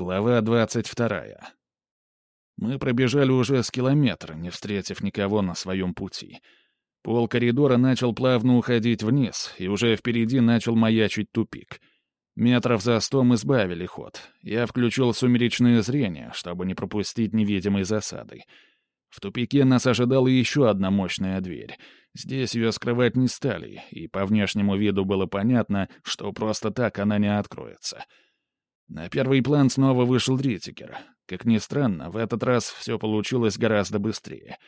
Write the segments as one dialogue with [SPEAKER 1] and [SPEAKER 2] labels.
[SPEAKER 1] Глава двадцать вторая. Мы пробежали уже с километра, не встретив никого на своем пути. Пол коридора начал плавно уходить вниз, и уже впереди начал маячить тупик. Метров за сто мы сбавили ход. Я включил сумеречное зрение, чтобы не пропустить невидимой засады. В тупике нас ожидала еще одна мощная дверь. Здесь ее скрывать не стали, и по внешнему виду было понятно, что просто так она не откроется. На первый план снова вышел Ритикер. Как ни странно, в этот раз все получилось гораздо быстрее.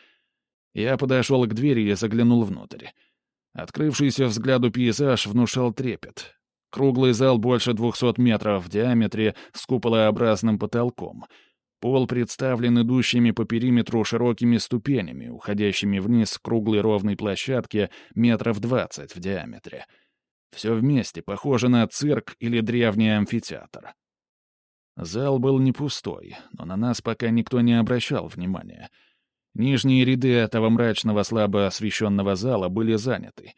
[SPEAKER 1] Я подошел к двери и заглянул внутрь. Открывшийся взгляду пейзаж внушал трепет. Круглый зал больше двухсот метров в диаметре с куполообразным потолком. Пол представлен идущими по периметру широкими ступенями, уходящими вниз к круглой ровной площадке метров двадцать в диаметре. Все вместе похоже на цирк или древний амфитеатр. Зал был не пустой, но на нас пока никто не обращал внимания. Нижние ряды этого мрачного слабо освещенного зала были заняты.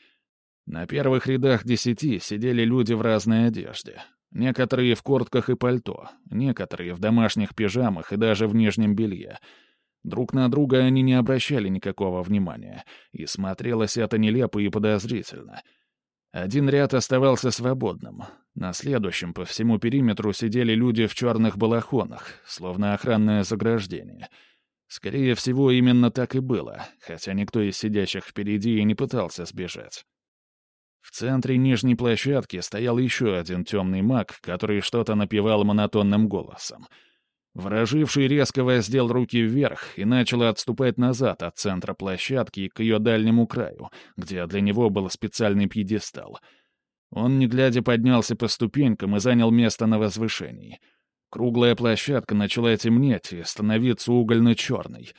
[SPEAKER 1] На первых рядах десяти сидели люди в разной одежде. Некоторые в куртках и пальто, некоторые в домашних пижамах и даже в нижнем белье. Друг на друга они не обращали никакого внимания, и смотрелось это нелепо и подозрительно — один ряд оставался свободным. На следующем по всему периметру сидели люди в черных балахонах, словно охранное заграждение. Скорее всего, именно так и было, хотя никто из сидящих впереди и не пытался сбежать. В центре нижней площадки стоял еще один темный маг, который что-то напевал монотонным голосом — Вороживший резко воздел руки вверх и начал отступать назад от центра площадки к ее дальнему краю, где для него был специальный пьедестал. Он, не глядя, поднялся по ступенькам и занял место на возвышении. Круглая площадка начала темнеть и становиться угольно-черной.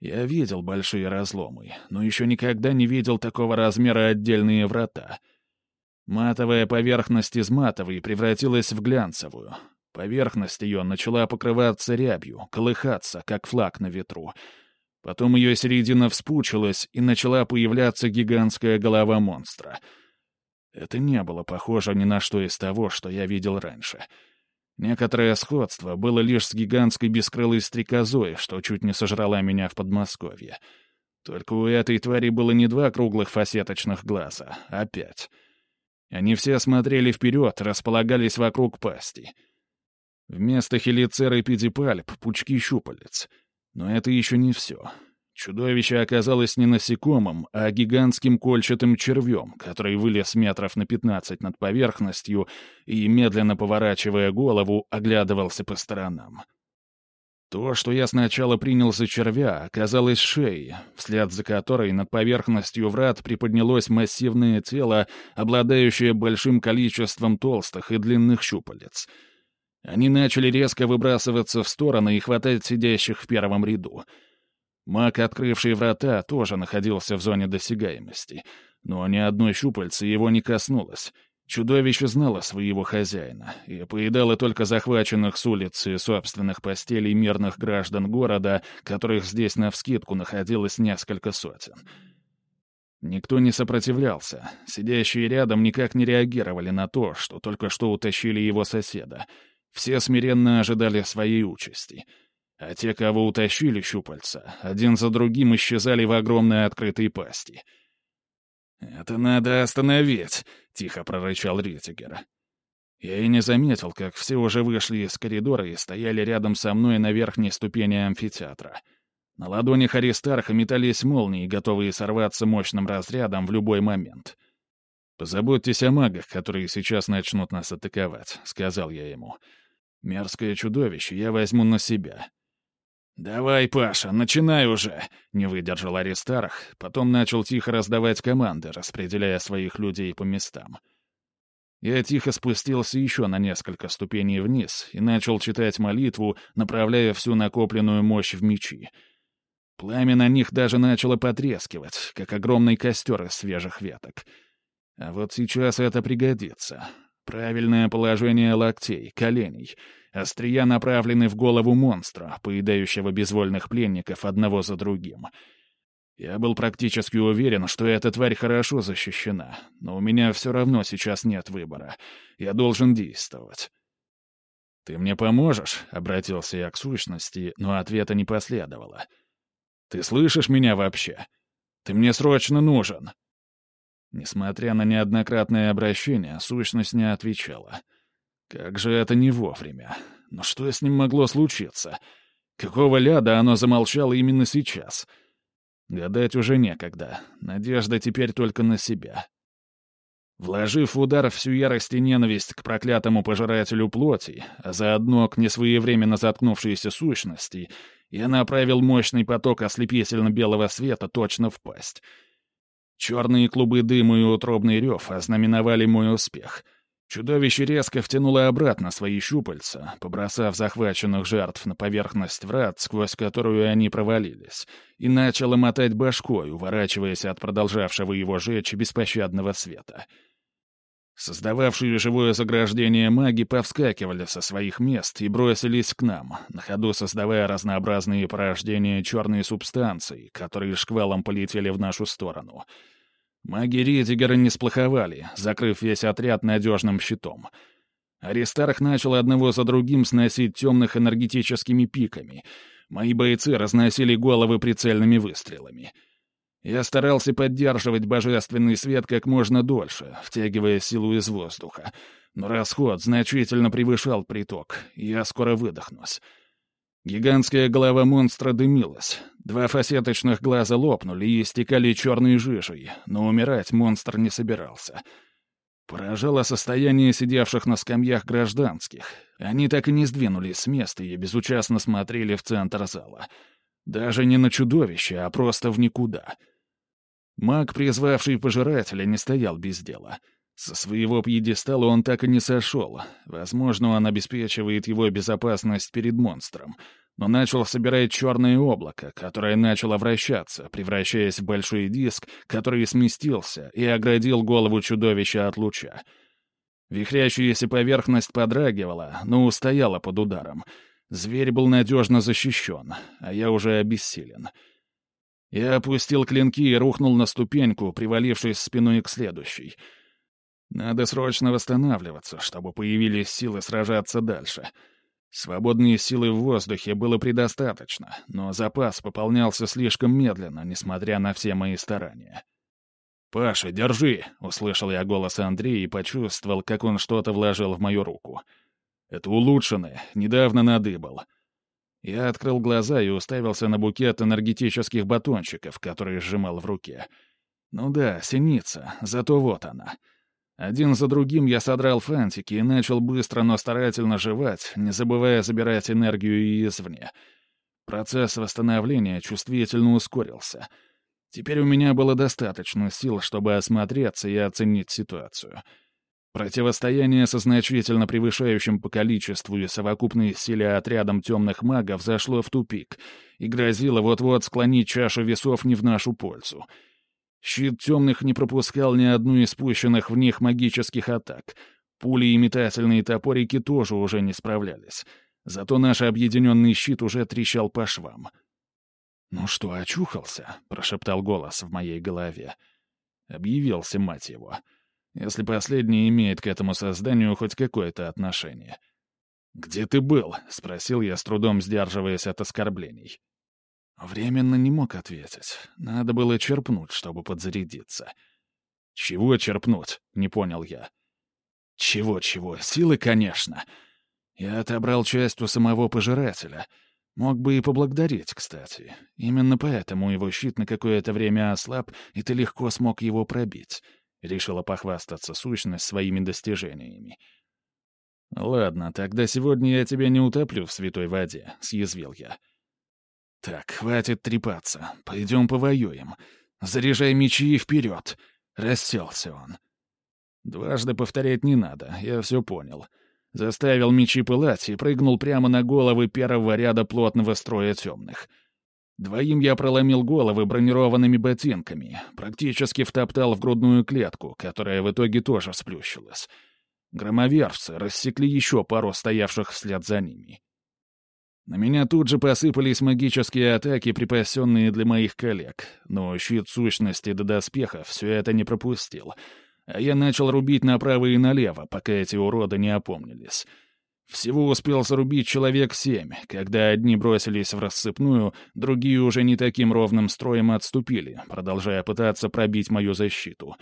[SPEAKER 1] Я видел большие разломы, но еще никогда не видел такого размера отдельные врата. Матовая поверхность из матовой превратилась в глянцевую, Поверхность ее начала покрываться рябью, колыхаться, как флаг на ветру. Потом ее середина вспучилась, и начала появляться гигантская голова монстра. Это не было похоже ни на что из того, что я видел раньше. Некоторое сходство было лишь с гигантской бескрылой стрекозой, что чуть не сожрала меня в Подмосковье. Только у этой твари было не два круглых фасеточных глаза, а пять. Они все смотрели вперед, располагались вокруг пасти — Вместо хелицера и педипальп — пучки щупалец. Но это еще не все. Чудовище оказалось не насекомым, а гигантским кольчатым червем, который вылез метров на пятнадцать над поверхностью и, медленно поворачивая голову, оглядывался по сторонам. То, что я сначала принял за червя, оказалось шеей, вслед за которой над поверхностью врат приподнялось массивное тело, обладающее большим количеством толстых и длинных щупалец — они начали резко выбрасываться в стороны и хватать сидящих в первом ряду. Маг, открывший врата, тоже находился в зоне досягаемости, но ни одной щупальцы его не коснулось. Чудовище знало своего хозяина и поедало только захваченных с улицы собственных постелей мирных граждан города, которых здесь навскидку находилось несколько сотен. Никто не сопротивлялся. Сидящие рядом никак не реагировали на то, что только что утащили его соседа — все смиренно ожидали своей участи. А те, кого утащили щупальца, один за другим исчезали в огромной открытой пасти. «Это надо остановить», — тихо прорычал Ритигер. Я и не заметил, как все уже вышли из коридора и стояли рядом со мной на верхней ступени амфитеатра. На ладонях Аристарха метались молнии, готовые сорваться мощным разрядом в любой момент. «Позаботьтесь о магах, которые сейчас начнут нас атаковать», — сказал я ему. Мерзкое чудовище я возьму на себя. «Давай, Паша, начинай уже!» — не выдержал Аристарх, потом начал тихо раздавать команды, распределяя своих людей по местам. Я тихо спустился еще на несколько ступеней вниз и начал читать молитву, направляя всю накопленную мощь в мечи. Пламя на них даже начало потрескивать, как огромный костер из свежих веток. А вот сейчас это пригодится. Правильное положение локтей, коленей. Острия направлены в голову монстра, поедающего безвольных пленников одного за другим. Я был практически уверен, что эта тварь хорошо защищена, но у меня все равно сейчас нет выбора. Я должен действовать. «Ты мне поможешь?» — обратился я к сущности, но ответа не последовало. «Ты слышишь меня вообще? Ты мне срочно нужен!» Несмотря на неоднократное обращение, сущность не отвечала. Как же это не вовремя? Но что с ним могло случиться? Какого ляда оно замолчало именно сейчас? Гадать уже некогда. Надежда теперь только на себя. Вложив в удар всю ярость и ненависть к проклятому пожирателю плоти, а заодно к несвоевременно заткнувшейся сущности, я направил мощный поток ослепительно-белого света точно в пасть. Черные клубы дыма и утробный рев ознаменовали мой успех. Чудовище резко втянуло обратно свои щупальца, побросав захваченных жертв на поверхность врат, сквозь которую они провалились, и начало мотать башкой, уворачиваясь от продолжавшего его жечь беспощадного света — Создававшие живое заграждение маги повскакивали со своих мест и бросились к нам, на ходу создавая разнообразные порождения черной субстанции, которые шквалом полетели в нашу сторону. Маги Ридигера не сплоховали, закрыв весь отряд надежным щитом. Аристарх начал одного за другим сносить темных энергетическими пиками. Мои бойцы разносили головы прицельными выстрелами — я старался поддерживать божественный свет как можно дольше, втягивая силу из воздуха. Но расход значительно превышал приток, и я скоро выдохнусь. Гигантская голова монстра дымилась. Два фасеточных глаза лопнули и истекали черной жижей, но умирать монстр не собирался. Поражало состояние сидевших на скамьях гражданских. Они так и не сдвинулись с места и безучастно смотрели в центр зала. Даже не на чудовище, а просто в никуда — Маг, призвавший пожирателя, не стоял без дела. Со своего пьедестала он так и не сошел. Возможно, он обеспечивает его безопасность перед монстром. Но начал собирать черное облако, которое начало вращаться, превращаясь в большой диск, который сместился и оградил голову чудовища от луча. Вихрящаяся поверхность подрагивала, но устояла под ударом. Зверь был надежно защищен, а я уже обессилен — я опустил клинки и рухнул на ступеньку, привалившись спиной к следующей. Надо срочно восстанавливаться, чтобы появились силы сражаться дальше. Свободные силы в воздухе было предостаточно, но запас пополнялся слишком медленно, несмотря на все мои старания. «Паша, держи!» — услышал я голос Андрея и почувствовал, как он что-то вложил в мою руку. «Это улучшенное, недавно надыбал. Я открыл глаза и уставился на букет энергетических батончиков, которые сжимал в руке. Ну да, синица, зато вот она. Один за другим я содрал фантики и начал быстро, но старательно жевать, не забывая забирать энергию и извне. Процесс восстановления чувствительно ускорился. Теперь у меня было достаточно сил, чтобы осмотреться и оценить ситуацию — Противостояние со значительно превышающим по количеству и совокупной силе отрядом темных магов зашло в тупик и грозило вот-вот склонить чашу весов не в нашу пользу. Щит темных не пропускал ни одну из спущенных в них магических атак. Пули и метательные топорики тоже уже не справлялись. Зато наш объединенный щит уже трещал по швам. «Ну что, очухался?» — прошептал голос в моей голове. Объявился, мать его если последний имеет к этому созданию хоть какое-то отношение. «Где ты был?» — спросил я, с трудом сдерживаясь от оскорблений. Временно не мог ответить. Надо было черпнуть, чтобы подзарядиться. «Чего черпнуть?» — не понял я. «Чего-чего? Силы, конечно. Я отобрал часть у самого пожирателя. Мог бы и поблагодарить, кстати. Именно поэтому его щит на какое-то время ослаб, и ты легко смог его пробить. — решила похвастаться сущность своими достижениями. «Ладно, тогда сегодня я тебя не утоплю в святой воде», — съязвил я. «Так, хватит трепаться. Пойдем повоюем. Заряжай мечи и вперед!» — расселся он. Дважды повторять не надо, я все понял. Заставил мечи пылать и прыгнул прямо на головы первого ряда плотного строя темных — Двоим я проломил головы бронированными ботинками, практически втоптал в грудную клетку, которая в итоге тоже сплющилась. Громоверцы рассекли еще пару стоявших вслед за ними. На меня тут же посыпались магические атаки, припасенные для моих коллег, но щит сущности до доспеха все это не пропустил, а я начал рубить направо и налево, пока эти уроды не опомнились — Всего успел зарубить человек семь, когда одни бросились в рассыпную, другие уже не таким ровным строем отступили, продолжая пытаться пробить мою защиту.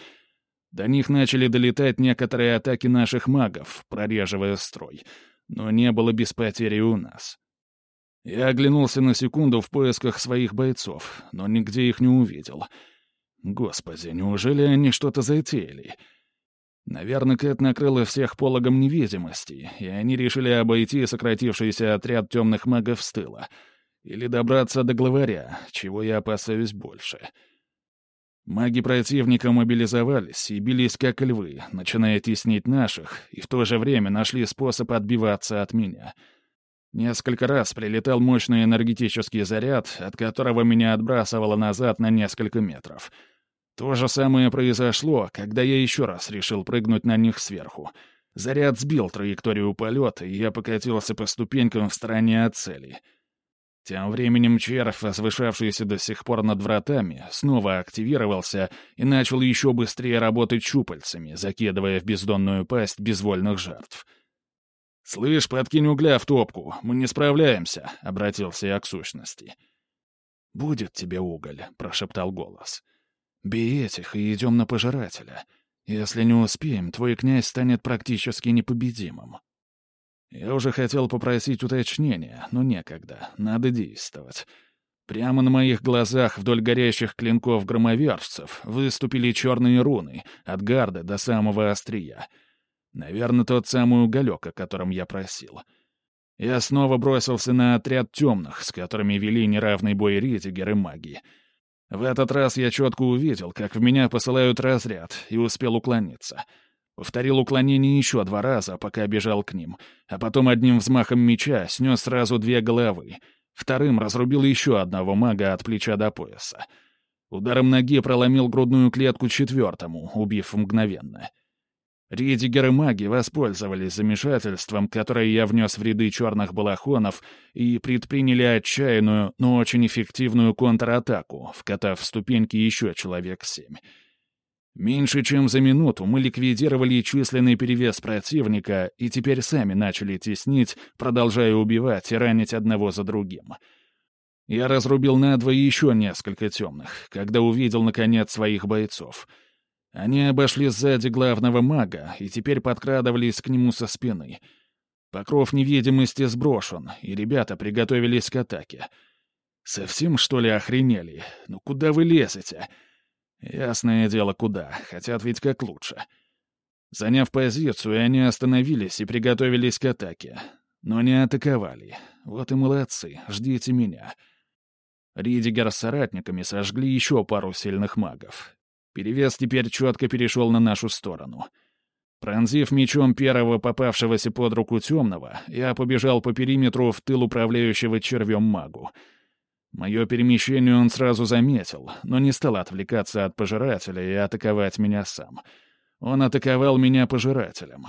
[SPEAKER 1] До них начали долетать некоторые атаки наших магов, прореживая строй, но не было без потери у нас. Я оглянулся на секунду в поисках своих бойцов, но нигде их не увидел. Господи, неужели они что-то затеяли? — Наверное, Кэт накрыла всех пологом невидимости, и они решили обойти сократившийся отряд темных магов с тыла. Или добраться до главаря, чего я опасаюсь больше. Маги противника мобилизовались и бились как львы, начиная теснить наших, и в то же время нашли способ отбиваться от меня. Несколько раз прилетал мощный энергетический заряд, от которого меня отбрасывало назад на несколько метров — то же самое произошло, когда я еще раз решил прыгнуть на них сверху. Заряд сбил траекторию полета, и я покатился по ступенькам в стороне от цели. Тем временем червь, возвышавшийся до сих пор над вратами, снова активировался и начал еще быстрее работать щупальцами, закидывая в бездонную пасть безвольных жертв. «Слышь, подкинь угля в топку, мы не справляемся», — обратился я к сущности. «Будет тебе уголь», — прошептал голос. Бей этих и идем на пожирателя. Если не успеем, твой князь станет практически непобедимым. Я уже хотел попросить уточнения, но некогда, надо действовать. Прямо на моих глазах вдоль горящих клинков громовержцев выступили черные руны, от гарда до самого острия. Наверное, тот самый уголек, о котором я просил. Я снова бросился на отряд темных, с которыми вели неравный бой Ритигер и маги. В этот раз я четко увидел, как в меня посылают разряд, и успел уклониться. Повторил уклонение еще два раза, пока бежал к ним, а потом одним взмахом меча снес сразу две головы. Вторым разрубил еще одного мага от плеча до пояса. Ударом ноги проломил грудную клетку четвертому, убив мгновенно. Ридигеры маги воспользовались замешательством, которое я внес в ряды черных балахонов, и предприняли отчаянную, но очень эффективную контратаку, вкатав ступеньки еще человек семь. Меньше чем за минуту мы ликвидировали численный перевес противника и теперь сами начали теснить, продолжая убивать и ранить одного за другим. Я разрубил надвое еще несколько темных, когда увидел, наконец, своих бойцов — они обошли сзади главного мага и теперь подкрадывались к нему со спины. Покров невидимости сброшен, и ребята приготовились к атаке. Совсем, что ли, охренели? Ну куда вы лезете? Ясное дело, куда. Хотят ведь как лучше. Заняв позицию, они остановились и приготовились к атаке. Но не атаковали. Вот и молодцы, ждите меня. Ридигер с соратниками сожгли еще пару сильных магов. Перевес теперь четко перешел на нашу сторону. Пронзив мечом первого попавшегося под руку темного, я побежал по периметру в тыл управляющего червем магу. Мое перемещение он сразу заметил, но не стал отвлекаться от пожирателя и атаковать меня сам. Он атаковал меня пожирателем.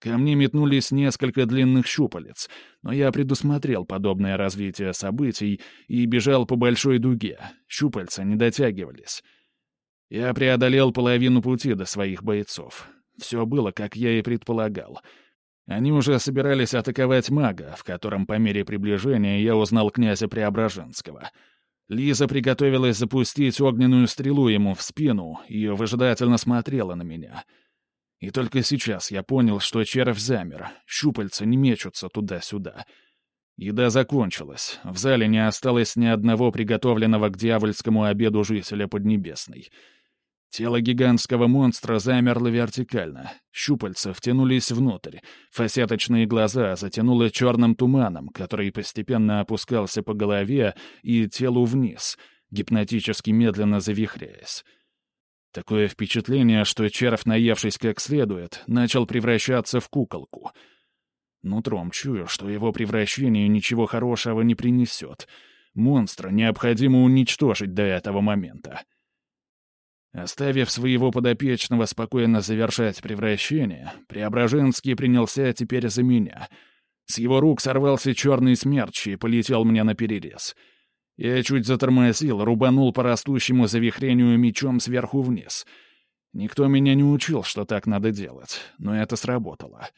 [SPEAKER 1] Ко мне метнулись несколько длинных щупалец, но я предусмотрел подобное развитие событий и бежал по большой дуге. Щупальца не дотягивались. Я преодолел половину пути до своих бойцов. Все было, как я и предполагал. Они уже собирались атаковать мага, в котором по мере приближения я узнал князя Преображенского. Лиза приготовилась запустить огненную стрелу ему в спину и выжидательно смотрела на меня. И только сейчас я понял, что червь замер, щупальца не мечутся туда-сюда. Еда закончилась, в зале не осталось ни одного приготовленного к дьявольскому обеду жителя Поднебесной — Тело гигантского монстра замерло вертикально, щупальца втянулись внутрь, фасеточные глаза затянуло черным туманом, который постепенно опускался по голове и телу вниз, гипнотически медленно завихряясь. Такое впечатление, что червь, наевшись как следует, начал превращаться в куколку. Нутром чую, что его превращение ничего хорошего не принесет. Монстра необходимо уничтожить до этого момента. Оставив своего подопечного спокойно завершать превращение, Преображенский принялся теперь за меня. С его рук сорвался черный смерч и полетел мне на перерез. Я чуть затормозил, рубанул по растущему завихрению мечом сверху вниз. Никто меня не учил, что так надо делать, но это сработало.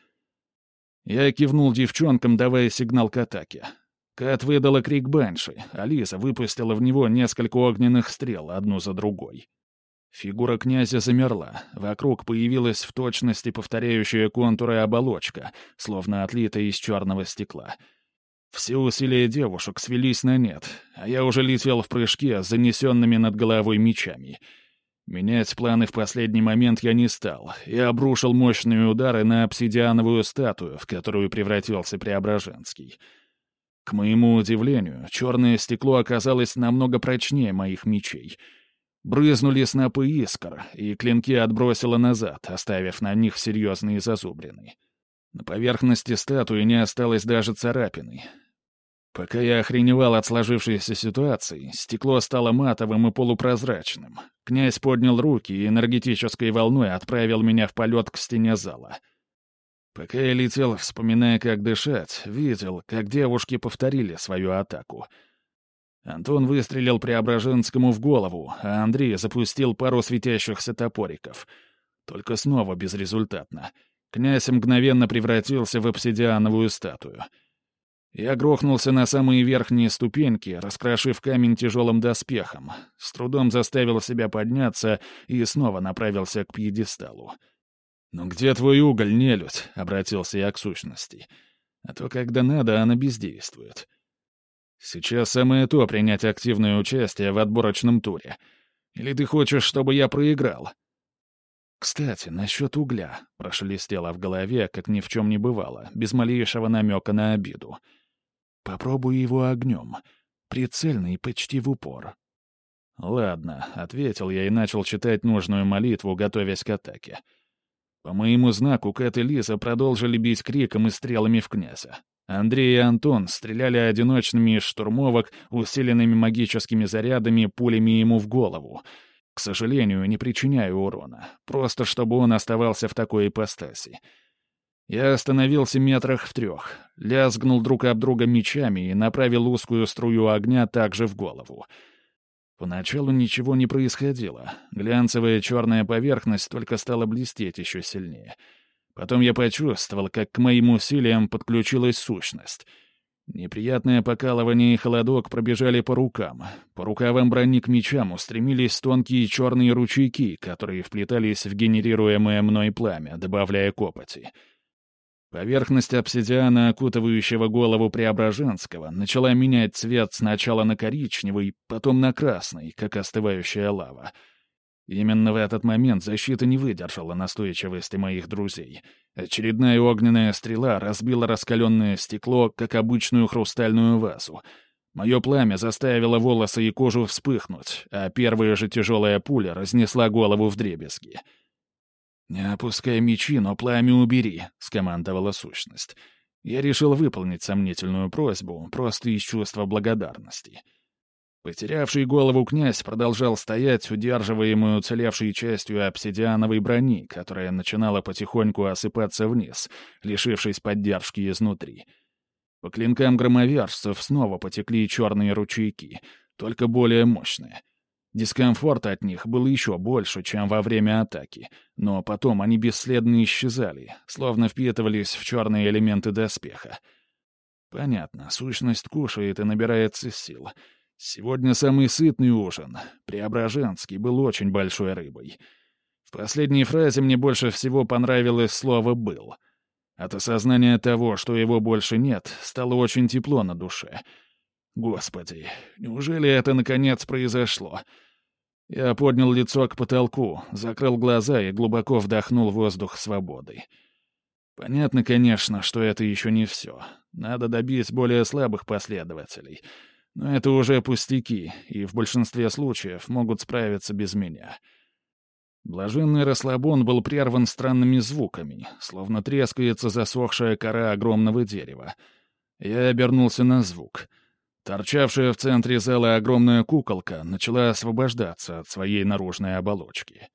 [SPEAKER 1] Я кивнул девчонкам, давая сигнал к атаке. Кат выдала крик Банши, а Лиза выпустила в него несколько огненных стрел, одну за другой. Фигура князя замерла. Вокруг появилась в точности повторяющая контуры оболочка, словно отлитая из черного стекла. Все усилия девушек свелись на нет, а я уже летел в прыжке с занесенными над головой мечами — Менять планы в последний момент я не стал и обрушил мощные удары на обсидиановую статую, в которую превратился Преображенский. К моему удивлению, черное стекло оказалось намного прочнее моих мечей. Брызнули снопы искр, и клинки отбросило назад, оставив на них серьезные зазубрины. На поверхности статуи не осталось даже царапины, Пока я охреневал от сложившейся ситуации, стекло стало матовым и полупрозрачным. Князь поднял руки и энергетической волной отправил меня в полет к стене зала. Пока я летел, вспоминая, как дышать, видел, как девушки повторили свою атаку. Антон выстрелил Преображенскому в голову, а Андрей запустил пару светящихся топориков. Только снова безрезультатно. Князь мгновенно превратился в обсидиановую статую — я грохнулся на самые верхние ступеньки, раскрошив камень тяжелым доспехом, с трудом заставил себя подняться и снова направился к пьедесталу. «Ну где твой уголь, нелюдь?» — обратился я к сущности. «А то, когда надо, она бездействует. Сейчас самое то принять активное участие в отборочном туре. Или ты хочешь, чтобы я проиграл?» «Кстати, насчет угля», — прошелестело в голове, как ни в чем не бывало, без малейшего намека на обиду. Попробуй его огнем. Прицельный почти в упор. «Ладно», — ответил я и начал читать нужную молитву, готовясь к атаке. По моему знаку Кэт и Лиза продолжили бить криком и стрелами в князя. Андрей и Антон стреляли одиночными из штурмовок, усиленными магическими зарядами, пулями ему в голову. К сожалению, не причиняю урона, просто чтобы он оставался в такой ипостаси. Я остановился метрах в трех, лязгнул друг об друга мечами и направил узкую струю огня также в голову. Поначалу ничего не происходило. Глянцевая черная поверхность только стала блестеть еще сильнее. Потом я почувствовал, как к моим усилиям подключилась сущность. Неприятное покалывание и холодок пробежали по рукам. По рукавам брони к мечам устремились тонкие черные ручейки, которые вплетались в генерируемое мной пламя, добавляя копоти. Поверхность обсидиана, окутывающего голову Преображенского, начала менять цвет сначала на коричневый, потом на красный, как остывающая лава. Именно в этот момент защита не выдержала настойчивости моих друзей. Очередная огненная стрела разбила раскаленное стекло, как обычную хрустальную вазу. Мое пламя заставило волосы и кожу вспыхнуть, а первая же тяжелая пуля разнесла голову в дребезги. «Не опускай мечи, но пламя убери», — скомандовала сущность. Я решил выполнить сомнительную просьбу, просто из чувства благодарности. Потерявший голову князь продолжал стоять, удерживаемый уцелевшей частью обсидиановой брони, которая начинала потихоньку осыпаться вниз, лишившись поддержки изнутри. По клинкам громовержцев снова потекли черные ручейки, только более мощные — Дискомфорт от них был еще больше, чем во время атаки, но потом они бесследно исчезали, словно впитывались в черные элементы доспеха. Понятно, сущность кушает и набирается сил. Сегодня самый сытный ужин. Преображенский был очень большой рыбой. В последней фразе мне больше всего понравилось слово «был». От осознания того, что его больше нет, стало очень тепло на душе. Господи, неужели это наконец произошло?» Я поднял лицо к потолку, закрыл глаза и глубоко вдохнул воздух свободы. Понятно, конечно, что это еще не все. Надо добить более слабых последователей. Но это уже пустяки, и в большинстве случаев могут справиться без меня. Блаженный расслабон был прерван странными звуками, словно трескается засохшая кора огромного дерева. Я обернулся на звук — Торчавшая в центре зала огромная куколка начала освобождаться от своей наружной оболочки.